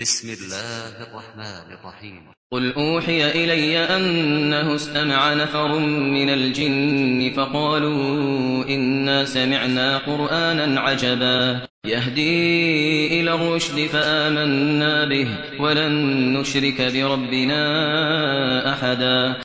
بسم الله الرحمن الرحيم. قل أوحي إلي أنه استمع نفر من الجن فقالوا إنا سمعنا قرآنا عجبا. يهدي إلى الرشد فآمنا به ولن نشرك بربنا أحدا.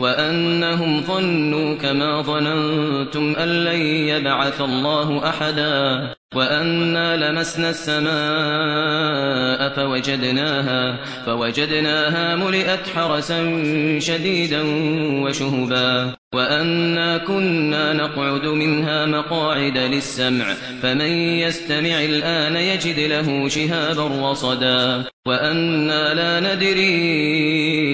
وأنهم ظنوا كما ظننتم أن لن يبعث الله أحدا وأنا لمسنا السماء فوجدناها فوجدناها ملئت حرسا شديدا وشهبا وأنا كنا نقعد منها مقاعد للسمع فمن يستمع الآن يجد له شهابا رصدا وأنا لا ندري